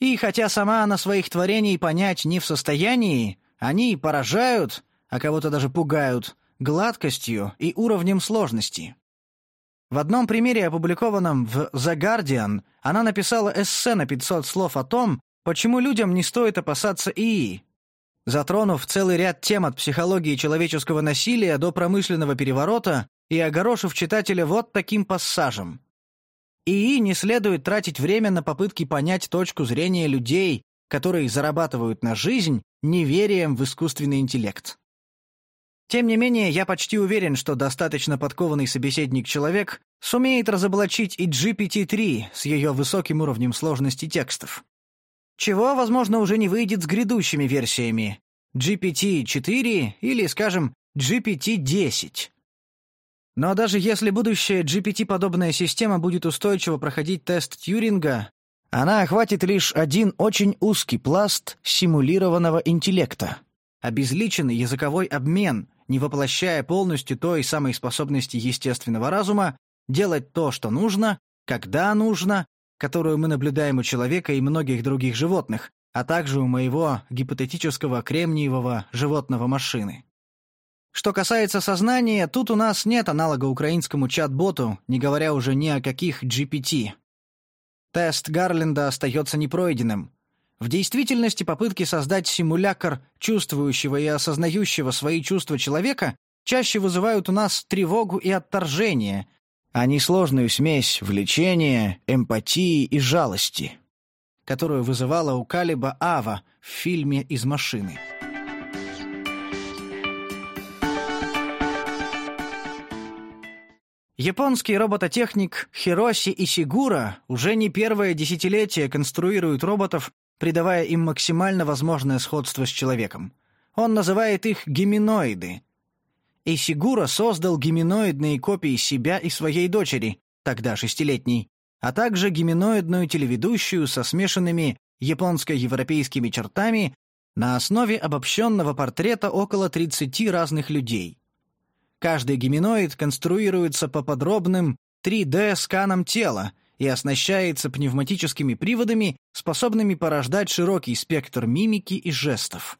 И хотя сама она своих творений понять не в состоянии, они поражают, а кого-то даже пугают, гладкостью и уровнем сложности. В одном примере, опубликованном в The Guardian, она написала эссе на 500 слов о том, почему людям не стоит опасаться ИИ, затронув целый ряд тем от психологии человеческого насилия до промышленного переворота и огорошив читателя вот таким пассажем. ИИ не следует тратить время на попытки понять точку зрения людей, которые зарабатывают на жизнь неверием в искусственный интеллект. Тем не менее, я почти уверен, что достаточно подкованный собеседник-человек сумеет разоблачить и GPT-3 с ее высоким уровнем сложности текстов. Чего, возможно, уже не выйдет с грядущими версиями GPT-4 или, скажем, GPT-10. Но даже если будущая GPT-подобная система будет устойчиво проходить тест Тьюринга, она охватит лишь один очень узкий пласт симулированного интеллекта. Обезличенный языковой обмен, не воплощая полностью той самой способности естественного разума делать то, что нужно, когда нужно, которую мы наблюдаем у человека и многих других животных, а также у моего гипотетического кремниевого животного машины. Что касается сознания, тут у нас нет аналога украинскому чат-боту, не говоря уже ни о каких GPT. Тест Гарленда остается непройденным. В действительности попытки создать симулятор чувствующего и осознающего свои чувства человека чаще вызывают у нас тревогу и отторжение, а не сложную смесь влечения, эмпатии и жалости, которую вызывала у Калиба Ава в фильме «Из машины». Японский робототехник Хироси Исигура уже не первое десятилетие конструирует роботов, придавая им максимально возможное сходство с человеком. Он называет их геминоиды. Исигура создал геминоидные копии себя и своей дочери, тогда шестилетней, а также геминоидную телеведущую со смешанными японско-европейскими чертами на основе обобщенного портрета около 30 разных людей. Каждый геминоид конструируется по подробным 3D-сканам тела и оснащается пневматическими приводами, способными порождать широкий спектр мимики и жестов.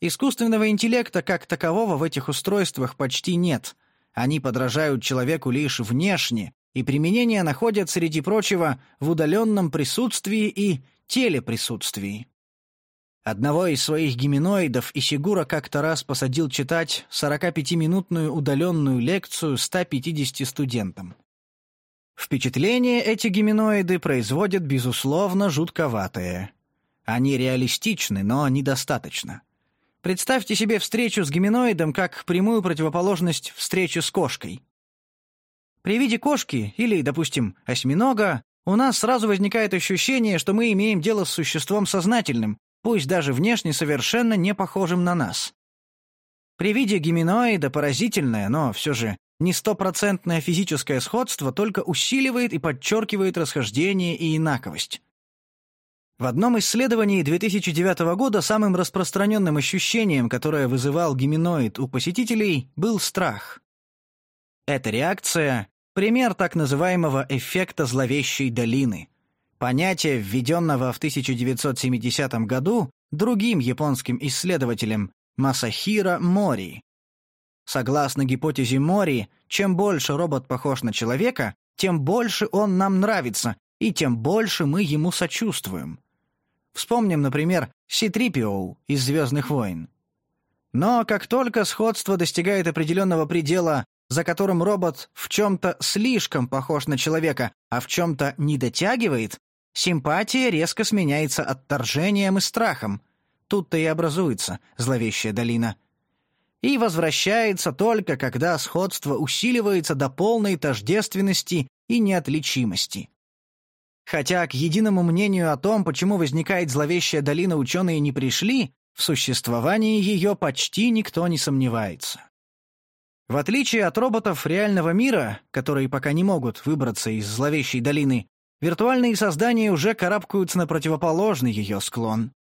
Искусственного интеллекта как такового в этих устройствах почти нет. Они подражают человеку лишь внешне, и применение находят, среди прочего, в удаленном присутствии и телеприсутствии. Одного из своих геминоидов Исигура как-то раз посадил читать 45-минутную удаленную лекцию 150 студентам. Впечатление эти геминоиды производят, безусловно, жутковатое. Они реалистичны, но недостаточно. Представьте себе встречу с геминоидом как прямую противоположность встрече с кошкой. При виде кошки или, допустим, осьминога у нас сразу возникает ощущение, что мы имеем дело с существом сознательным, пусть даже внешне совершенно не похожим на нас. При виде геминоида поразительное, но все же не стопроцентное физическое сходство только усиливает и подчеркивает расхождение и инаковость. В одном исследовании 2009 года самым распространенным ощущением, которое вызывал геминоид у посетителей, был страх. Эта реакция – пример так называемого эффекта зловещей долины – Понятие, введенного в 1970 году другим японским исследователем Масахиро Мори. Согласно гипотезе Мори, чем больше робот похож на человека, тем больше он нам нравится, и тем больше мы ему сочувствуем. Вспомним, например, Ситрипиоу из «Звездных войн». Но как только сходство достигает определенного предела, за которым робот в чем-то слишком похож на человека, а в чем-то не дотягивает, Симпатия резко сменяется отторжением и страхом. Тут-то и образуется зловещая долина. И возвращается только, когда сходство усиливается до полной тождественности и неотличимости. Хотя к единому мнению о том, почему возникает зловещая долина, ученые не пришли, в существовании ее почти никто не сомневается. В отличие от роботов реального мира, которые пока не могут выбраться из зловещей долины, Виртуальные создания уже карабкаются на противоположный ее склон.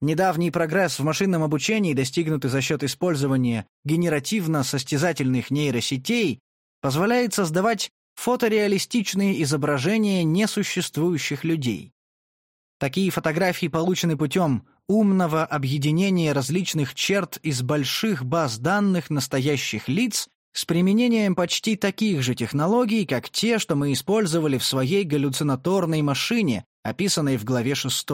Недавний прогресс в машинном обучении, достигнутый за счет использования генеративно-состязательных нейросетей, позволяет создавать фотореалистичные изображения несуществующих людей. Такие фотографии получены путем умного объединения различных черт из больших баз данных настоящих лиц с применением почти таких же технологий, как те, что мы использовали в своей галлюцинаторной машине, описанной в главе 6.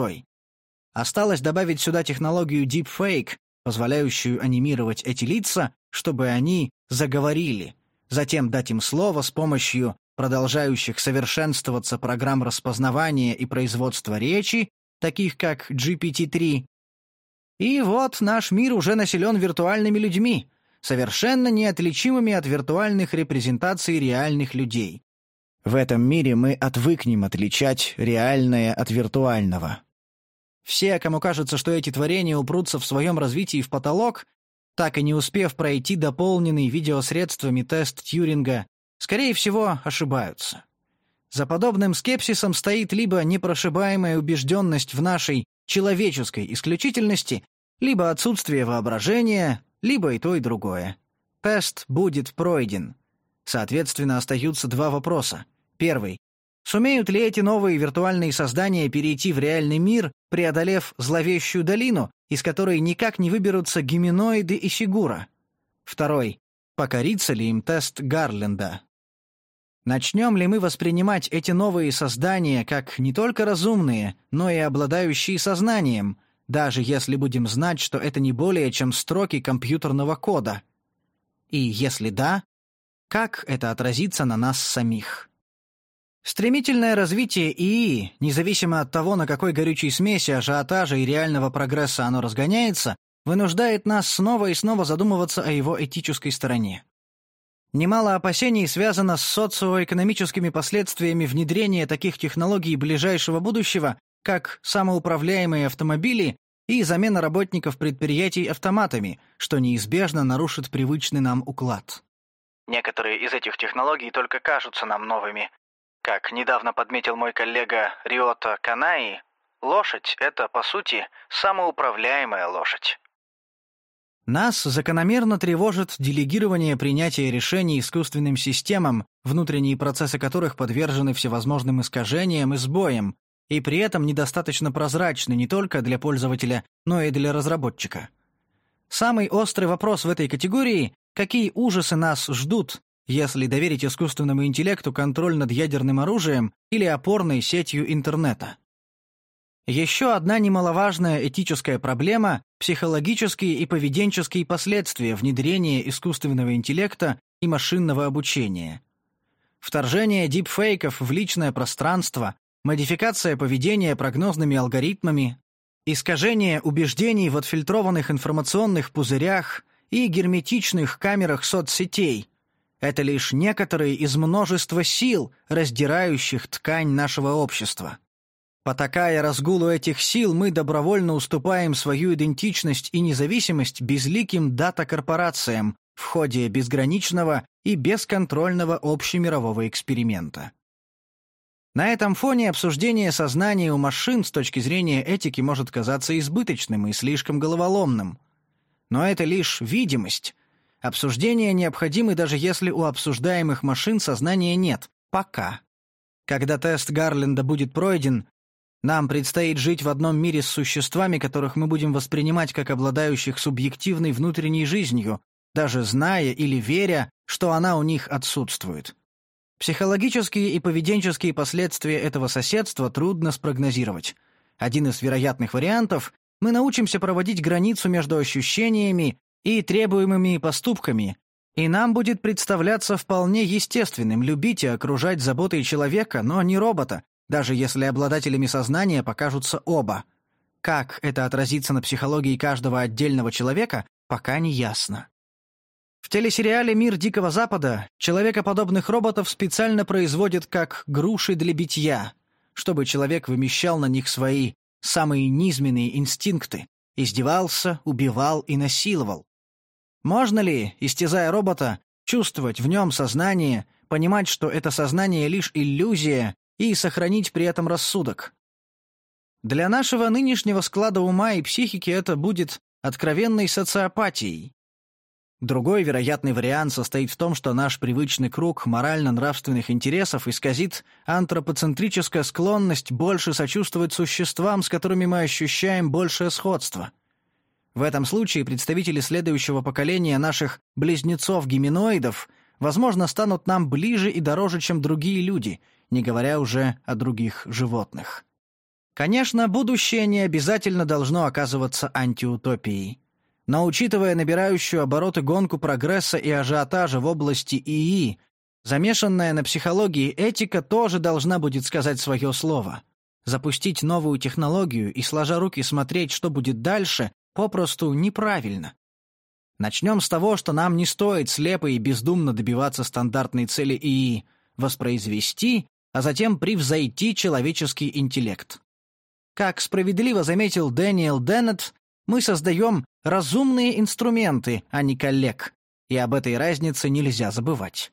Осталось добавить сюда технологию Deepfake, позволяющую анимировать эти лица, чтобы они заговорили, затем дать им слово с помощью продолжающих совершенствоваться программ распознавания и производства речи, таких как GPT-3. И вот наш мир уже населен виртуальными людьми, совершенно неотличимыми от виртуальных репрезентаций реальных людей. В этом мире мы отвыкнем отличать реальное от виртуального. Все, кому кажется, что эти творения упрутся в своем развитии в потолок, так и не успев пройти дополненный видеосредствами тест Тьюринга, скорее всего, ошибаются. За подобным скепсисом стоит либо непрошибаемая убежденность в нашей человеческой исключительности, либо отсутствие воображения, либо и то, и другое. Тест будет пройден. Соответственно, остаются два вопроса. Первый. Сумеют ли эти новые виртуальные создания перейти в реальный мир, преодолев зловещую долину, из которой никак не выберутся гиминоиды и фигура? Второй. Покорится ли им тест Гарленда? Начнем ли мы воспринимать эти новые создания как не только разумные, но и обладающие сознанием, даже если будем знать, что это не более чем строки компьютерного кода? И если да, как это отразится на нас самих? Стремительное развитие ИИ, независимо от того, на какой горючей смеси ажиотажа и реального прогресса оно разгоняется, вынуждает нас снова и снова задумываться о его этической стороне. Немало опасений связано с социоэкономическими последствиями внедрения таких технологий ближайшего будущего, как самоуправляемые автомобили и замена работников предприятий автоматами, что неизбежно нарушит привычный нам уклад. Некоторые из этих технологий только кажутся нам новыми. Как недавно подметил мой коллега Риото Канаи, лошадь — это, по сути, самоуправляемая лошадь. Нас закономерно тревожит делегирование принятия решений искусственным системам, внутренние процессы которых подвержены всевозможным искажениям и сбоям, и при этом недостаточно прозрачны не только для пользователя, но и для разработчика. Самый острый вопрос в этой категории – какие ужасы нас ждут, если доверить искусственному интеллекту контроль над ядерным оружием или опорной сетью интернета. Еще одна немаловажная этическая проблема – психологические и поведенческие последствия внедрения искусственного интеллекта и машинного обучения. Вторжение дипфейков в личное пространство, модификация поведения прогнозными алгоритмами, искажение убеждений в отфильтрованных информационных пузырях и герметичных камерах соцсетей – это лишь некоторые из множества сил, раздирающих ткань нашего общества. Потакая разгулу этих сил, мы добровольно уступаем свою идентичность и независимость безликим дата-корпорациям в ходе безграничного и бесконтрольного общемирового эксперимента. На этом фоне обсуждение сознания у машин с точки зрения этики может казаться избыточным и слишком головоломным. Но это лишь видимость. Обсуждения необходимы даже если у обсуждаемых машин сознания нет. Пока. Когда тест Гарленда будет пройден, нам предстоит жить в одном мире с существами, которых мы будем воспринимать как обладающих субъективной внутренней жизнью, даже зная или веря, что она у них отсутствует. Психологические и поведенческие последствия этого соседства трудно спрогнозировать. Один из вероятных вариантов – мы научимся проводить границу между ощущениями и требуемыми поступками, и нам будет представляться вполне естественным любить и окружать заботой человека, но не робота, даже если обладателями сознания покажутся оба. Как это отразится на психологии каждого отдельного человека, пока не ясно. В телесериале «Мир Дикого Запада» человекоподобных роботов специально производят как груши для битья, чтобы человек вымещал на них свои самые низменные инстинкты, издевался, убивал и насиловал. Можно ли, истязая робота, чувствовать в нем сознание, понимать, что это сознание лишь иллюзия, и сохранить при этом рассудок? Для нашего нынешнего склада ума и психики это будет откровенной социопатией, Другой вероятный вариант состоит в том, что наш привычный круг морально-нравственных интересов исказит антропоцентрическая склонность больше сочувствовать существам, с которыми мы ощущаем большее сходство. В этом случае представители следующего поколения наших близнецов-гиминоидов, возможно, станут нам ближе и дороже, чем другие люди, не говоря уже о других животных. Конечно, будущее не обязательно должно оказываться антиутопией. Но учитывая набирающую обороты гонку прогресса и ажиотажа в области ИИ, замешанная на психологии этика тоже должна будет сказать свое слово. Запустить новую технологию и, сложа руки, смотреть, что будет дальше, попросту неправильно. Начнем с того, что нам не стоит слепо и бездумно добиваться стандартной цели ИИ — воспроизвести, а затем превзойти человеческий интеллект. Как справедливо заметил Дэниел Деннет, мы создаем разумные инструменты, а не коллег, и об этой разнице нельзя забывать.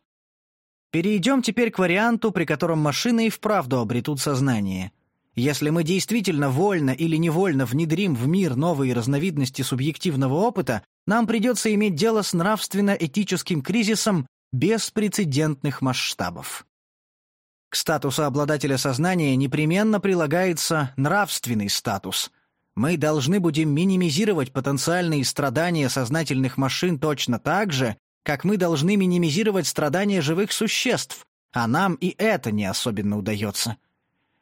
Перейдем теперь к варианту, при котором машины и вправду обретут сознание. Если мы действительно вольно или невольно внедрим в мир новые разновидности субъективного опыта, нам придется иметь дело с нравственно-этическим кризисом беспрецедентных масштабов. К статусу обладателя сознания непременно прилагается нравственный статус, мы должны будем минимизировать потенциальные страдания сознательных машин точно так же, как мы должны минимизировать страдания живых существ, а нам и это не особенно удается.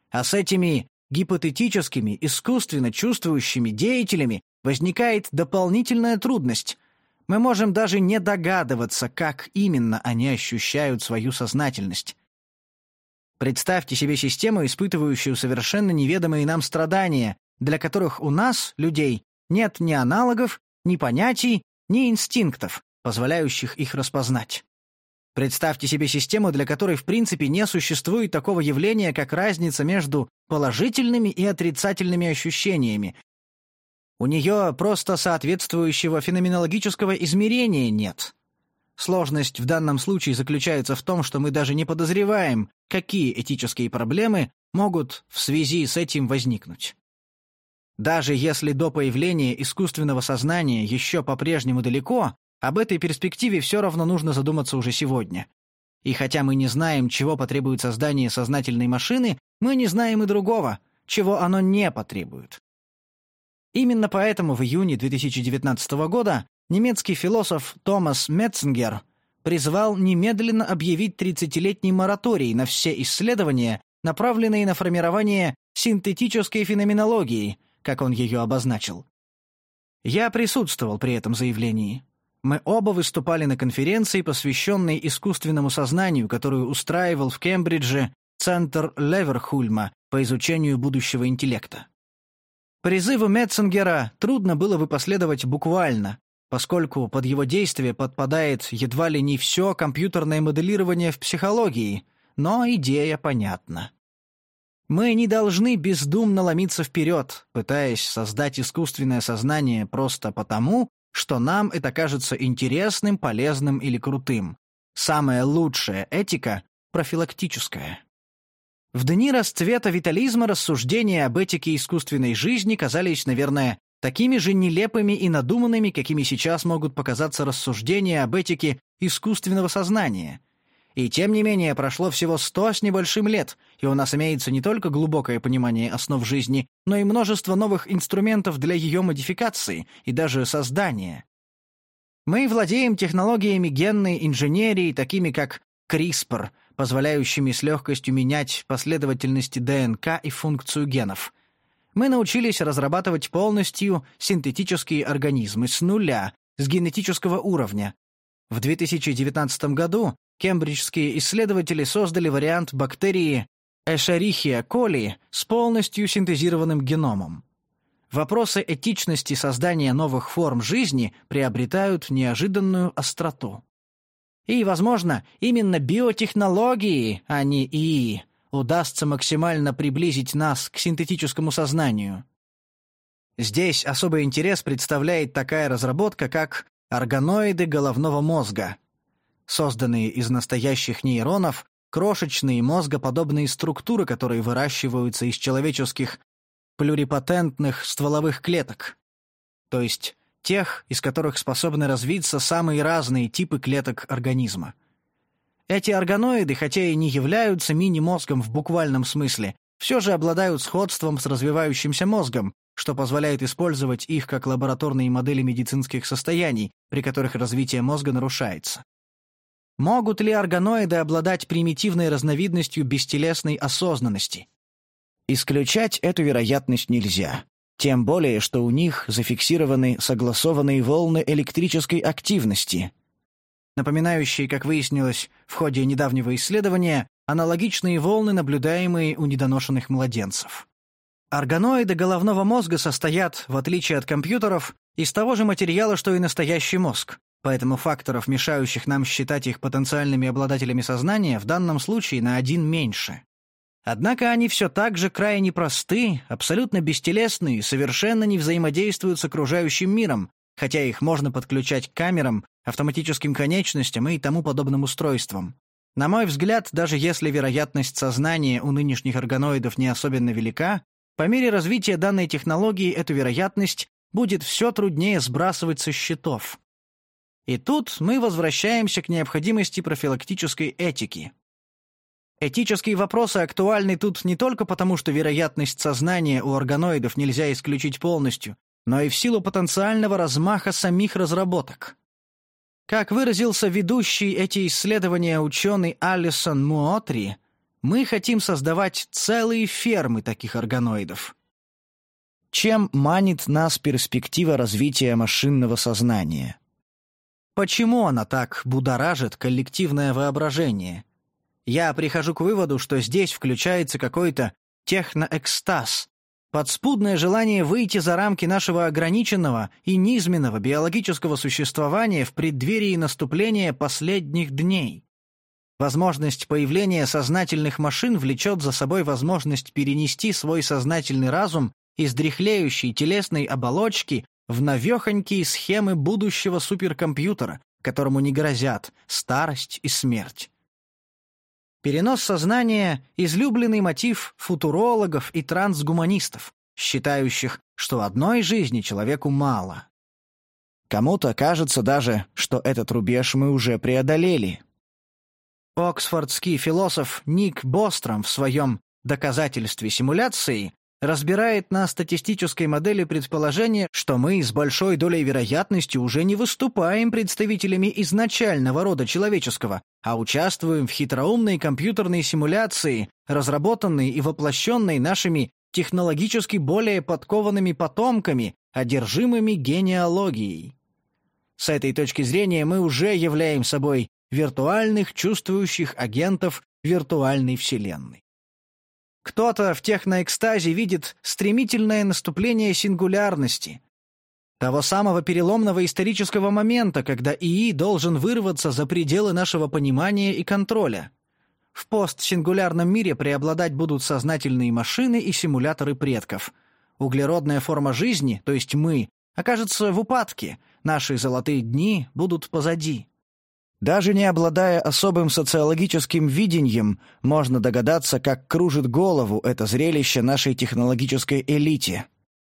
А с этими гипотетическими, искусственно чувствующими деятелями возникает дополнительная трудность. Мы можем даже не догадываться, как именно они ощущают свою сознательность. Представьте себе систему, испытывающую совершенно неведомые нам страдания, для которых у нас, людей, нет ни аналогов, ни понятий, ни инстинктов, позволяющих их распознать. Представьте себе систему, для которой в принципе не существует такого явления, как разница между положительными и отрицательными ощущениями. У нее просто соответствующего феноменологического измерения нет. Сложность в данном случае заключается в том, что мы даже не подозреваем, какие этические проблемы могут в связи с этим возникнуть. Даже если до появления искусственного сознания еще по-прежнему далеко, об этой перспективе все равно нужно задуматься уже сегодня. И хотя мы не знаем, чего потребует создание сознательной машины, мы не знаем и другого, чего оно не потребует. Именно поэтому в июне 2019 года немецкий философ Томас Метцингер призвал немедленно объявить 30-летний мораторий на все исследования, направленные на формирование синтетической феноменологии – как он ее обозначил. Я присутствовал при этом заявлении. Мы оба выступали на конференции, посвященной искусственному сознанию, которую устраивал в Кембридже Центр Леверхульма по изучению будущего интеллекта. Призыву Метцингера трудно было бы последовать буквально, поскольку под его действие подпадает едва ли не все компьютерное моделирование в психологии, но идея понятна. Мы не должны бездумно ломиться вперед, пытаясь создать искусственное сознание просто потому, что нам это кажется интересным, полезным или крутым. Самая лучшая этика — профилактическая. В дни расцвета витализма рассуждения об этике искусственной жизни казались, наверное, такими же нелепыми и надуманными, какими сейчас могут показаться рассуждения об этике искусственного сознания — и тем не менее прошло всего сто с небольшим лет, и у нас имеется не только глубокое понимание основ жизни, но и множество новых инструментов для ее модификации и даже создания. Мы владеем технологиями генной инженерии, такими как CRISPR, позволяющими с легкостью менять последовательности ДНК и функцию генов. Мы научились разрабатывать полностью синтетические организмы с нуля, с генетического уровня. В 2019 году кембриджские исследователи создали вариант бактерии Escherichia coli с полностью синтезированным геномом. Вопросы этичности создания новых форм жизни приобретают неожиданную остроту. И, возможно, именно биотехнологии, а не ИИ, удастся максимально приблизить нас к синтетическому сознанию. Здесь особый интерес представляет такая разработка, как органоиды головного мозга, Созданные из настоящих нейронов, крошечные мозгоподобные структуры, которые выращиваются из человеческих плюрипатентных стволовых клеток. То есть тех, из которых способны развиться самые разные типы клеток организма. Эти органоиды, хотя и не являются мини-мозгом в буквальном смысле, все же обладают сходством с развивающимся мозгом, что позволяет использовать их как лабораторные модели медицинских состояний, при которых развитие мозга нарушается. Могут ли органоиды обладать примитивной разновидностью бестелесной осознанности? Исключать эту вероятность нельзя. Тем более, что у них зафиксированы согласованные волны электрической активности, напоминающие, как выяснилось в ходе недавнего исследования, аналогичные волны, наблюдаемые у недоношенных младенцев. Органоиды головного мозга состоят, в отличие от компьютеров, из того же материала, что и настоящий мозг, поэтому факторов, мешающих нам считать их потенциальными обладателями сознания, в данном случае на один меньше. Однако они все так же крайне просты, абсолютно бестелесны и совершенно не взаимодействуют с окружающим миром, хотя их можно подключать к камерам, автоматическим конечностям и тому подобным устройствам. На мой взгляд, даже если вероятность сознания у нынешних органоидов не особенно велика, по мере развития данной технологии эту вероятность будет все труднее сбрасывать со счетов. И тут мы возвращаемся к необходимости профилактической этики. Этические вопросы актуальны тут не только потому, что вероятность сознания у органоидов нельзя исключить полностью, но и в силу потенциального размаха самих разработок. Как выразился ведущий эти исследования ученый Алисон Муотри, мы хотим создавать целые фермы таких органоидов. Чем манит нас перспектива развития машинного сознания? Почему она так будоражит коллективное воображение? Я прихожу к выводу, что здесь включается какой-то техноэкстаз, подспудное желание выйти за рамки нашего ограниченного и низменного биологического существования в преддверии наступления последних дней. Возможность появления сознательных машин влечет за собой возможность перенести свой сознательный разум из дряхлеющей телесной оболочки в навехонькие схемы будущего суперкомпьютера, которому не грозят старость и смерть. Перенос сознания – излюбленный мотив футурологов и трансгуманистов, считающих, что одной жизни человеку мало. Кому-то кажется даже, что этот рубеж мы уже преодолели. Оксфордский философ Ник Бостром в своем «Доказательстве симуляции» разбирает на статистической модели предположение, что мы с большой долей вероятности уже не выступаем представителями изначального рода человеческого, а участвуем в хитроумной компьютерной симуляции, разработанной и воплощенной нашими технологически более подкованными потомками, одержимыми генеалогией. С этой точки зрения мы уже являем собой виртуальных чувствующих агентов виртуальной Вселенной. Кто-то в техноэкстазе видит стремительное наступление сингулярности, того самого переломного исторического момента, когда ИИ должен вырваться за пределы нашего понимания и контроля. В постсингулярном мире преобладать будут сознательные машины и симуляторы предков. Углеродная форма жизни, то есть мы, окажется в упадке, наши золотые дни будут позади. Даже не обладая особым социологическим видением, можно догадаться, как кружит голову это зрелище нашей технологической элите,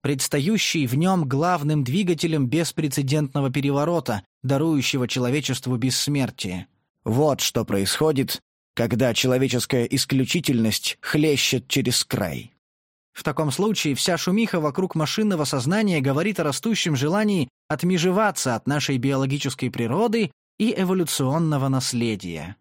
предстающей в нем главным двигателем беспрецедентного переворота, дарующего человечеству бессмертие. Вот что происходит, когда человеческая исключительность хлещет через край. В таком случае вся шумиха вокруг машинного сознания говорит о растущем желании отмежеваться от нашей биологической природы и эволюционного наследия.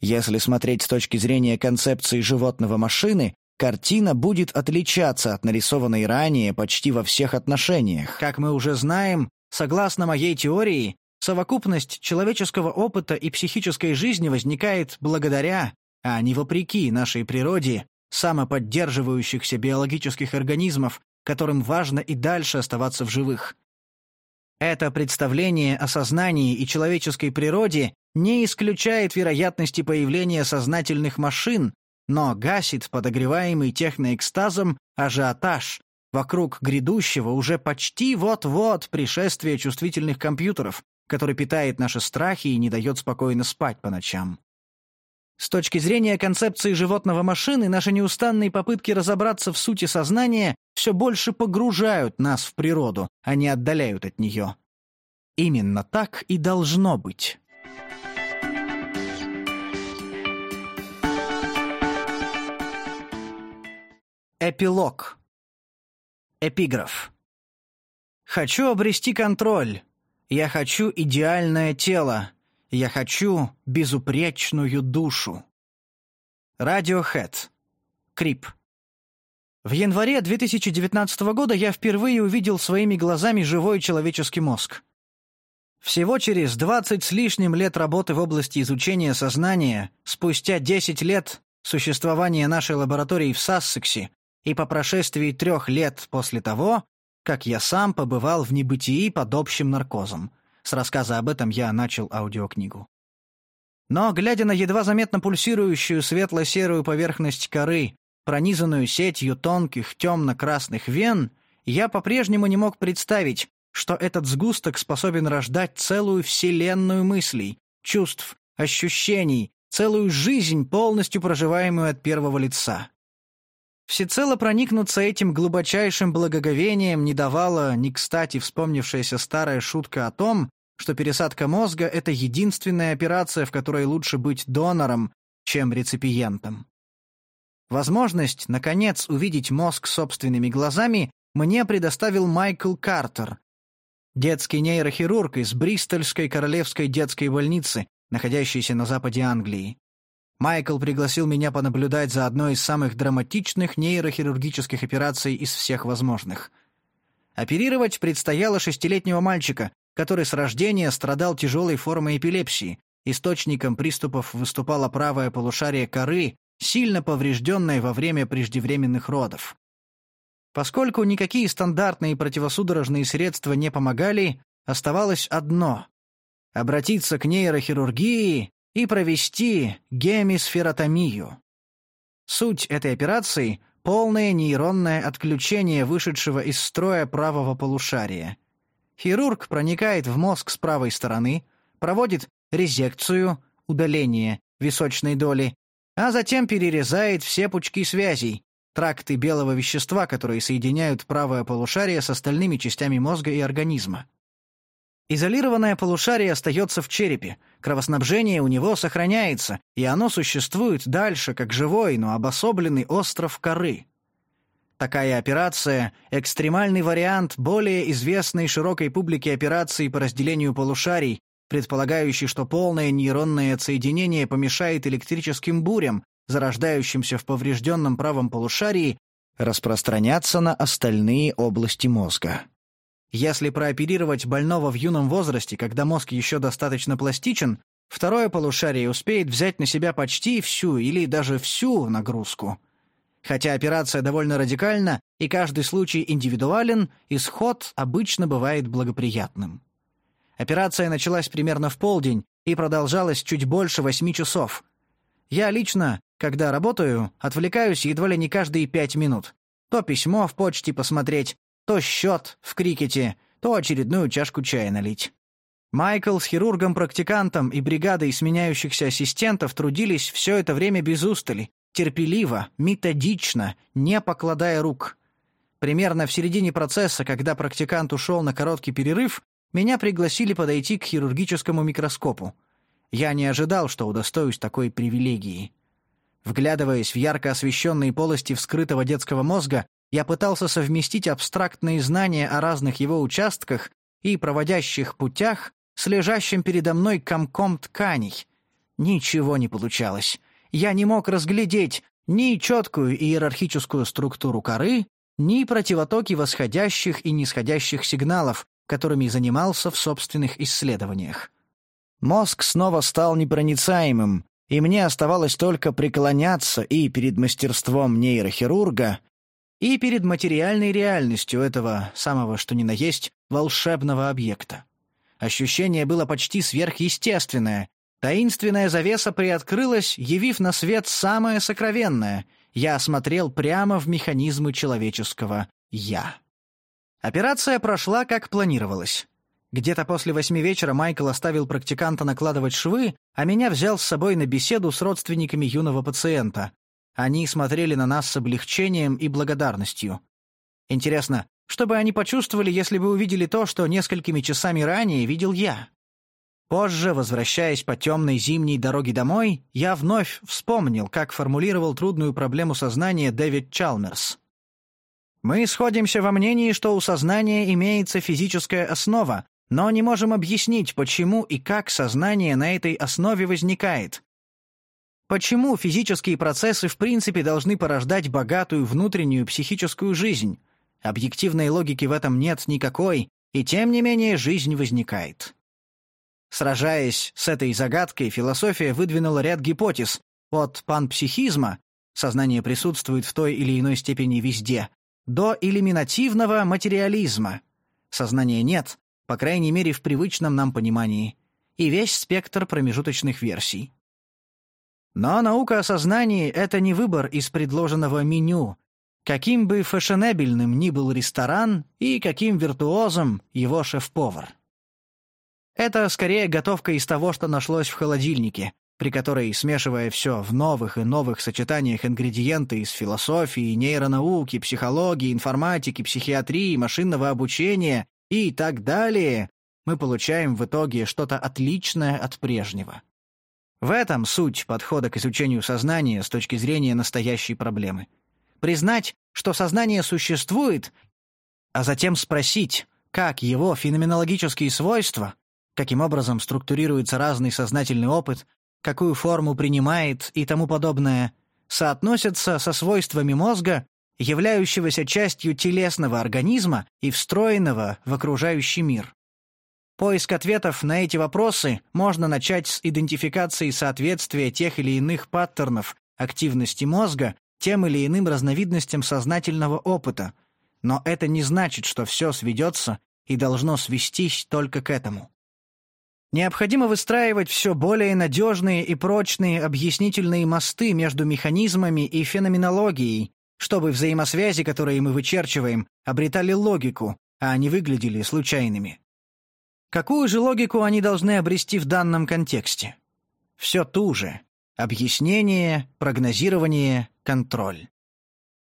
Если смотреть с точки зрения концепции животного машины, картина будет отличаться от нарисованной ранее почти во всех отношениях. Как мы уже знаем, согласно моей теории, совокупность человеческого опыта и психической жизни возникает благодаря, а не вопреки нашей природе, самоподдерживающихся биологических организмов, которым важно и дальше оставаться в живых. Это представление о сознании и человеческой природе не исключает вероятности появления сознательных машин, но гасит подогреваемый техноэкстазом ажиотаж вокруг грядущего уже почти вот-вот пришествия чувствительных компьютеров, который питает наши страхи и не дает спокойно спать по ночам. С точки зрения концепции животного машины, наши неустанные попытки разобраться в сути сознания все больше погружают нас в природу, а не отдаляют от нее. Именно так и должно быть. Эпилог. Эпиграф. «Хочу обрести контроль. Я хочу идеальное тело. Я хочу безупречную душу». Radiohead. Крип. В январе 2019 года я впервые увидел своими глазами живой человеческий мозг. Всего через 20 с лишним лет работы в области изучения сознания, спустя 10 лет существования нашей лаборатории в Сассексе и по прошествии трех лет после того, как я сам побывал в небытии под общим наркозом. С рассказа об этом я начал аудиокнигу. Но, глядя на едва заметно пульсирующую светло-серую поверхность коры, пронизанную сетью тонких темно-красных вен, я по-прежнему не мог представить, что этот сгусток способен рождать целую вселенную мыслей, чувств, ощущений, целую жизнь, полностью проживаемую от первого лица. Всецело проникнуться этим глубочайшим благоговением не давала ни кстати вспомнившаяся старая шутка о том, что пересадка мозга — это единственная операция, в которой лучше быть донором, чем реципиентом. Возможность, наконец, увидеть мозг собственными глазами мне предоставил Майкл Картер, детский нейрохирург из Бристольской королевской детской больницы, находящейся на западе Англии. Майкл пригласил меня понаблюдать за одной из самых драматичных нейрохирургических операций из всех возможных. Оперировать предстояло шестилетнего мальчика, который с рождения страдал тяжелой формой эпилепсии. Источником приступов выступало правое полушарие коры, сильно поврежденное во время преждевременных родов. Поскольку никакие стандартные противосудорожные средства не помогали, оставалось одно — обратиться к нейрохирургии и провести гемисферотомию. Суть этой операции — полное нейронное отключение вышедшего из строя правого полушария. Хирург проникает в мозг с правой стороны, проводит резекцию, удаление височной доли, а затем перерезает все пучки связей, тракты белого вещества, которые соединяют правое полушарие с остальными частями мозга и организма. Изолированное полушарие остается в черепе, кровоснабжение у него сохраняется, и оно существует дальше, как живой, но обособленный остров коры. Такая операция — экстремальный вариант более известной широкой публике операции по разделению полушарий, предполагающий, что полное нейронное отсоединение помешает электрическим бурям, зарождающимся в поврежденном правом полушарии, распространяться на остальные области мозга. Если прооперировать больного в юном возрасте, когда мозг еще достаточно пластичен, второе полушарие успеет взять на себя почти всю или даже всю нагрузку. Хотя операция довольно радикальна и каждый случай индивидуален, исход обычно бывает благоприятным. Операция началась примерно в полдень и продолжалась чуть больше восьми часов. Я лично, когда работаю, отвлекаюсь едва ли не каждые пять минут. То письмо в почте посмотреть, то счет в крикете, то очередную чашку чая налить. Майкл с хирургом-практикантом и бригадой сменяющихся ассистентов трудились все это время без устали, терпеливо, методично, не покладая рук. Примерно в середине процесса, когда практикант ушел на короткий перерыв, меня пригласили подойти к хирургическому микроскопу. Я не ожидал, что удостоюсь такой привилегии. Вглядываясь в ярко освещенные полости вскрытого детского мозга, я пытался совместить абстрактные знания о разных его участках и проводящих путях с лежащим передо мной комком тканей. Ничего не получалось. Я не мог разглядеть ни четкую иерархическую структуру коры, ни противотоки восходящих и нисходящих сигналов, которыми занимался в собственных исследованиях. Мозг снова стал непроницаемым, и мне оставалось только преклоняться и перед мастерством нейрохирурга, и перед материальной реальностью этого самого что ни на есть волшебного объекта. Ощущение было почти сверхъестественное. Таинственная завеса приоткрылась, явив на свет самое сокровенное. Я осмотрел прямо в механизмы человеческого «я». Операция прошла, как планировалось. Где-то после восьми вечера Майкл оставил практиканта накладывать швы, а меня взял с собой на беседу с родственниками юного пациента, они смотрели на нас с облегчением и благодарностью. Интересно, чтобы они почувствовали, если бы увидели то, что несколькими часами ранее видел я. Позже, возвращаясь по темной зимней дороге домой, я вновь вспомнил, как формулировал трудную проблему сознания Дэвид Чалмерс. Мы сходимся во мнении, что у сознания имеется физическая основа, но не можем объяснить, почему и как сознание на этой основе возникает. Почему физические процессы в принципе должны порождать богатую внутреннюю психическую жизнь? Объективной логики в этом нет никакой, и тем не менее жизнь возникает. Сражаясь с этой загадкой, философия выдвинула ряд гипотез от панпсихизма — сознание присутствует в той или иной степени везде, до элиминативного материализма. Сознания нет, по крайней мере в привычном нам понимании, и весь спектр промежуточных версий. Но наука о сознании — это не выбор из предложенного меню, каким бы фэшенебельным ни был ресторан и каким виртуозом его шеф-повар. Это скорее готовка из того, что нашлось в холодильнике, при которой, смешивая все в новых и новых сочетаниях ингредиенты из философии, нейронауки, психологии, информатики, психиатрии, машинного обучения и так далее, мы получаем в итоге что-то отличное от прежнего. В этом суть подхода к изучению сознания с точки зрения настоящей проблемы. Признать, что сознание существует, а затем спросить, как его феноменологические свойства, каким образом структурируется разный сознательный опыт, какую форму принимает и тому подобное, соотносятся со свойствами мозга, являющегося частью телесного организма и встроенного в окружающий мир. Поиск ответов на эти вопросы можно начать с идентификации соответствия тех или иных паттернов активности мозга тем или иным разновидностям сознательного опыта, но это не значит, что все сведется и должно свестись только к этому. Необходимо выстраивать все более надежные и прочные объяснительные мосты между механизмами и феноменологией, чтобы взаимосвязи, которые мы вычерчиваем, обретали логику, а не выглядели случайными. Какую же логику они должны обрести в данном контексте? Все ту же. Объяснение, прогнозирование, контроль.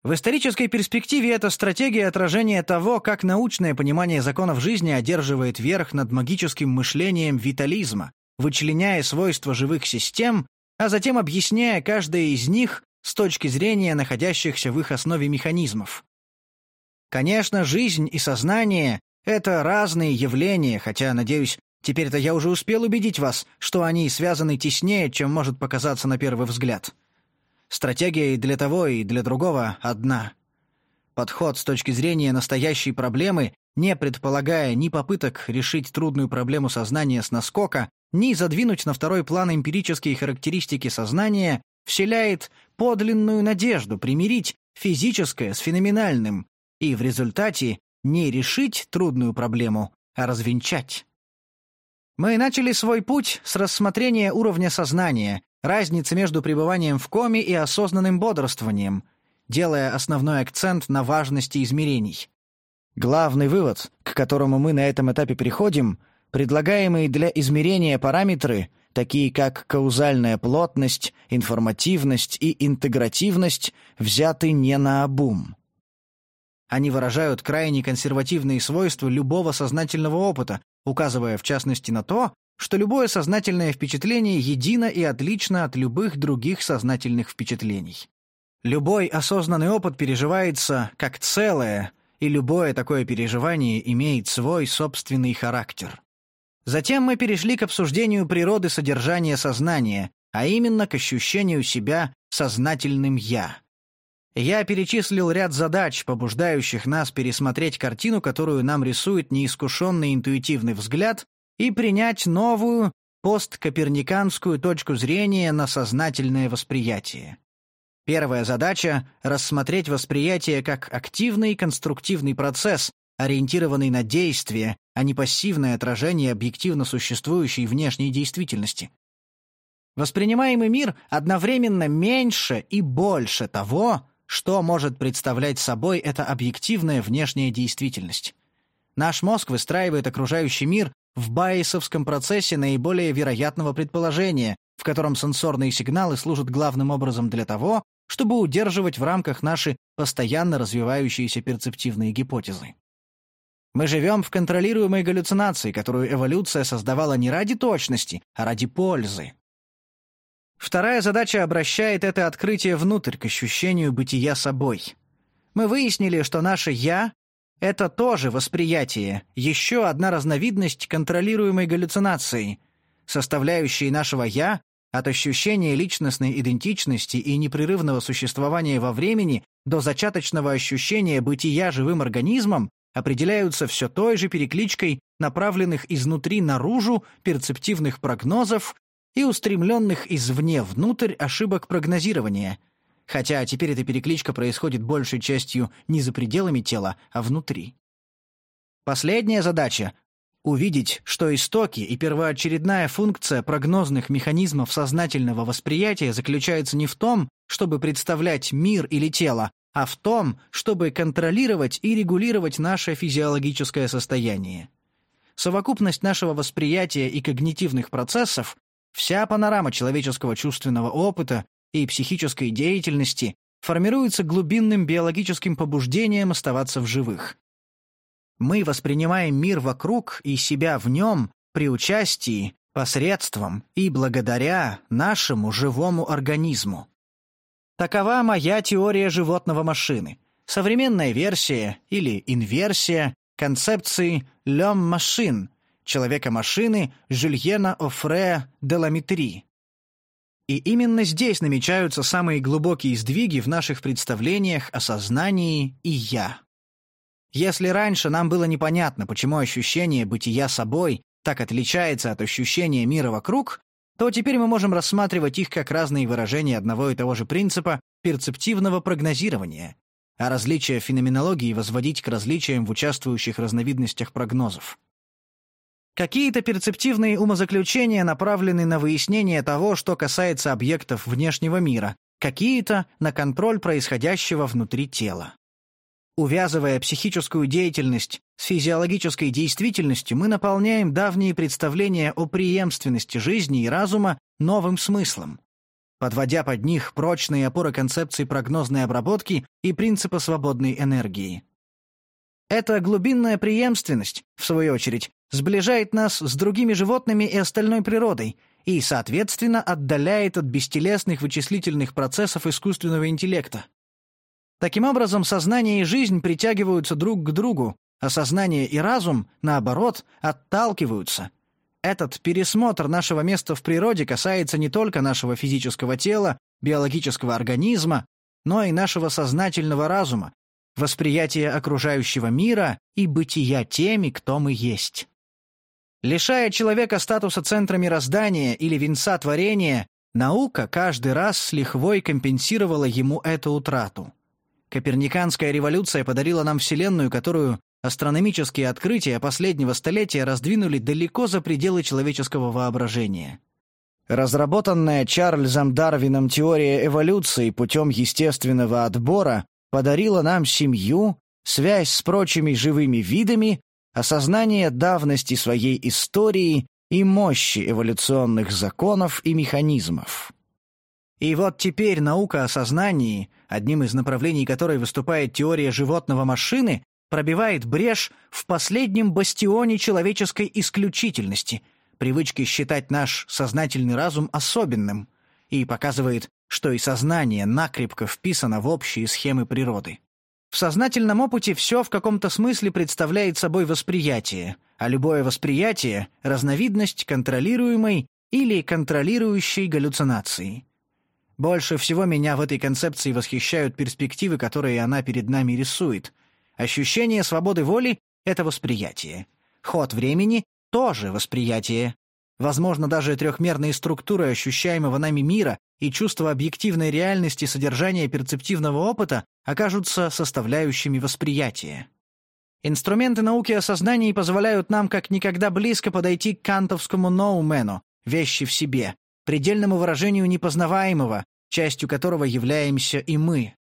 В исторической перспективе это стратегия отражения того, как научное понимание законов жизни одерживает верх над магическим мышлением витализма, вычленяя свойства живых систем, а затем объясняя каждое из них с точки зрения находящихся в их основе механизмов. Конечно, жизнь и сознание — это разные явления, хотя, надеюсь, теперь-то я уже успел убедить вас, что они связаны теснее, чем может показаться на первый взгляд. Стратегия и для того, и для другого одна. Подход с точки зрения настоящей проблемы, не предполагая ни попыток решить трудную проблему сознания с наскока, ни задвинуть на второй план эмпирические характеристики сознания, вселяет подлинную надежду примирить физическое с феноменальным и в результате не решить трудную проблему, а развенчать. Мы начали свой путь с рассмотрения уровня сознания, разницы между пребыванием в коме и осознанным бодрствованием, делая основной акцент на важности измерений. Главный вывод, к которому мы на этом этапе приходим, предлагаемые для измерения параметры, такие как каузальная плотность, информативность и интегративность, взяты не на обум. Они выражают крайне консервативные свойства любого сознательного опыта, указывая в частности на то, что любое сознательное впечатление едино и отлично от любых других сознательных впечатлений. Любой осознанный опыт переживается как целое, и любое такое переживание имеет свой собственный характер. Затем мы перешли к обсуждению природы содержания сознания, а именно к ощущению себя сознательным «я». Я перечислил ряд задач, побуждающих нас пересмотреть картину, которую нам рисует неискушенный интуитивный взгляд, и принять новую, посткоперниканскую точку зрения на сознательное восприятие. Первая задача — рассмотреть восприятие как активный конструктивный процесс, ориентированный на действие, а не пассивное отражение объективно существующей внешней действительности. Воспринимаемый мир одновременно меньше и больше того, что может представлять собой эта объективная внешняя действительность. Наш мозг выстраивает окружающий мир в байесовском процессе наиболее вероятного предположения, в котором сенсорные сигналы служат главным образом для того, чтобы удерживать в рамках наши постоянно развивающиеся перцептивные гипотезы. Мы живем в контролируемой галлюцинации, которую эволюция создавала не ради точности, а ради пользы. Вторая задача обращает это открытие внутрь, к ощущению бытия собой. Мы выяснили, что наше «я» — это тоже восприятие, еще одна разновидность контролируемой галлюцинации, составляющей нашего «я» от ощущения личностной идентичности и непрерывного существования во времени до зачаточного ощущения бытия живым организмом определяются все той же перекличкой направленных изнутри наружу перцептивных прогнозов и устремленных извне внутрь ошибок прогнозирования, хотя теперь эта перекличка происходит большей частью не за пределами тела, а внутри. Последняя задача — увидеть, что истоки и первоочередная функция прогнозных механизмов сознательного восприятия заключается не в том, чтобы представлять мир или тело, а в том, чтобы контролировать и регулировать наше физиологическое состояние. Совокупность нашего восприятия и когнитивных процессов, вся панорама человеческого чувственного опыта и психической деятельности формируется глубинным биологическим побуждением оставаться в живых. Мы воспринимаем мир вокруг и себя в нем при участии, посредством и благодаря нашему живому организму. Такова моя теория животного машины. Современная версия или инверсия концепции «лем машин» человека-машины Жюльена Офре де. И именно здесь намечаются самые глубокие сдвиги в наших представлениях о сознании и «я». Если раньше нам было непонятно, почему ощущение бытия собой так отличается от ощущения мира вокруг, то теперь мы можем рассматривать их как разные выражения одного и того же принципа перцептивного прогнозирования, а различия феноменологии возводить к различиям в участвующих разновидностях прогнозов. Какие-то перцептивные умозаключения направлены на выяснение того, что касается объектов внешнего мира, какие-то — на контроль происходящего внутри тела. Увязывая психическую деятельность с физиологической действительностью, мы наполняем давние представления о преемственности жизни и разума новым смыслом, подводя под них прочные опоры концепции прогнозной обработки и принципа свободной энергии. Эта глубинная преемственность, в свою очередь, сближает нас с другими животными и остальной природой и, соответственно, отдаляет от бестелесных вычислительных процессов искусственного интеллекта. Таким образом, сознание и жизнь притягиваются друг к другу, а сознание и разум, наоборот, отталкиваются. Этот пересмотр нашего места в природе касается не только нашего физического тела, биологического организма, но и нашего сознательного разума, восприятия окружающего мира и бытия теми, кто мы есть. Лишая человека статуса центра мироздания или венца творения, наука каждый раз с лихвой компенсировала ему эту утрату. Коперниканская революция подарила нам Вселенную, которую астрономические открытия последнего столетия раздвинули далеко за пределы человеческого воображения. Разработанная Чарльзом Дарвином теория эволюции путем естественного отбора подарила нам семью, связь с прочими живыми видами, осознание давности своей истории и мощи эволюционных законов и механизмов. И вот теперь наука о сознании, одним из направлений которой выступает теория животного машины, пробивает брешь в последнем бастионе человеческой исключительности, привычки считать наш сознательный разум особенным, и показывает, что и сознание накрепко вписано в общие схемы природы. В сознательном опыте все в каком-то смысле представляет собой восприятие, а любое восприятие — разновидность контролируемой или контролирующей галлюцинации. Больше всего меня в этой концепции восхищают перспективы, которые она перед нами рисует. Ощущение свободы воли — это восприятие. Ход времени — тоже восприятие. Возможно, даже трехмерные структуры ощущаемого нами мира и чувство объективной реальности содержания перцептивного опыта окажутся составляющими восприятия. Инструменты науки о сознании позволяют нам как никогда близко подойти к кантовскому ноумену, вещи в себе, предельному выражению непознаваемого, частью которого являемся и мы.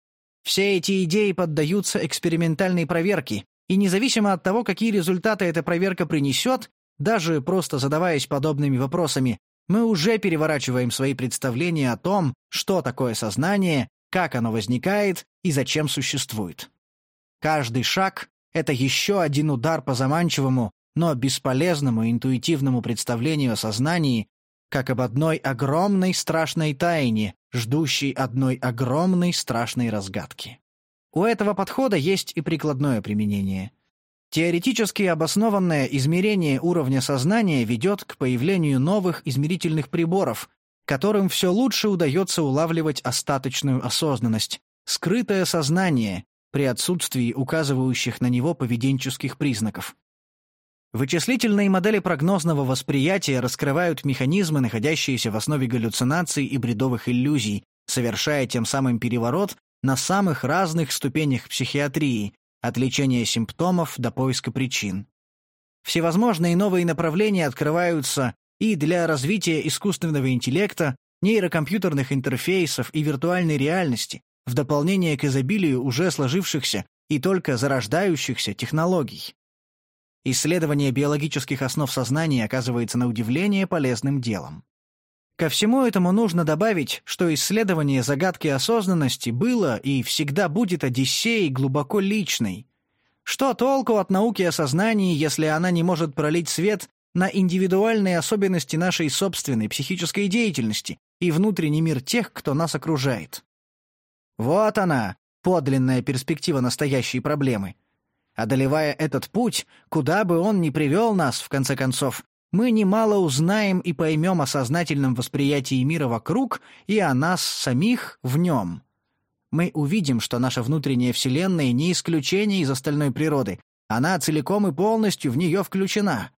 Все эти идеи поддаются экспериментальной проверке, и независимо от того, какие результаты эта проверка принесет, даже просто задаваясь подобными вопросами, мы уже переворачиваем свои представления о том, что такое сознание, как оно возникает и зачем существует. Каждый шаг Это еще один удар по заманчивому, но бесполезному интуитивному представлению о сознании, как об одной огромной страшной тайне, ждущей одной огромной страшной разгадки. У этого подхода есть и прикладное применение. Теоретически обоснованное измерение уровня сознания ведет к появлению новых измерительных приборов, которым все лучше удается улавливать остаточную осознанность, скрытое сознание, при отсутствии указывающих на него поведенческих признаков. Вычислительные модели прогнозного восприятия раскрывают механизмы, находящиеся в основе галлюцинаций и бредовых иллюзий, совершая тем самым переворот на самых разных ступенях психиатрии, от лечения симптомов до поиска причин. Всевозможные новые направления открываются и для развития искусственного интеллекта, нейрокомпьютерных интерфейсов и виртуальной реальности, в дополнение к изобилию уже сложившихся и только зарождающихся технологий. Исследование биологических основ сознания оказывается на удивление полезным делом. Ко всему этому нужно добавить, что исследование загадки осознанности было и всегда будет Одиссеей глубоко личной. Что толку от науки о сознании, если она не может пролить свет на индивидуальные особенности нашей собственной психической деятельности и внутренний мир тех, кто нас окружает? Вот она, подлинная перспектива настоящей проблемы. Одолевая этот путь, куда бы он ни привел нас, в конце концов, мы немало узнаем и поймем о сознательном восприятии мира вокруг и о нас самих в нем. Мы увидим, что наша внутренняя Вселенная не исключение из остальной природы, она целиком и полностью в нее включена.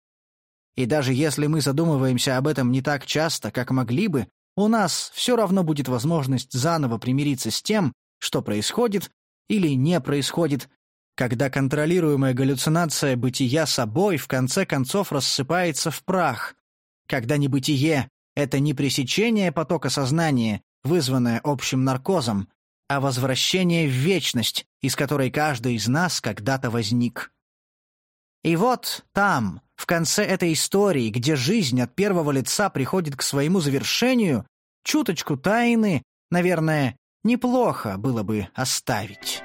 И даже если мы задумываемся об этом не так часто, как могли бы, у нас все равно будет возможность заново примириться с тем, что происходит или не происходит, когда контролируемая галлюцинация бытия собой в конце концов рассыпается в прах, когда небытие — это не пресечение потока сознания, вызванное общим наркозом, а возвращение в вечность, из которой каждый из нас когда-то возник. И вот там, в конце этой истории, где жизнь от первого лица приходит к своему завершению, чуточку тайны, наверное, неплохо было бы оставить.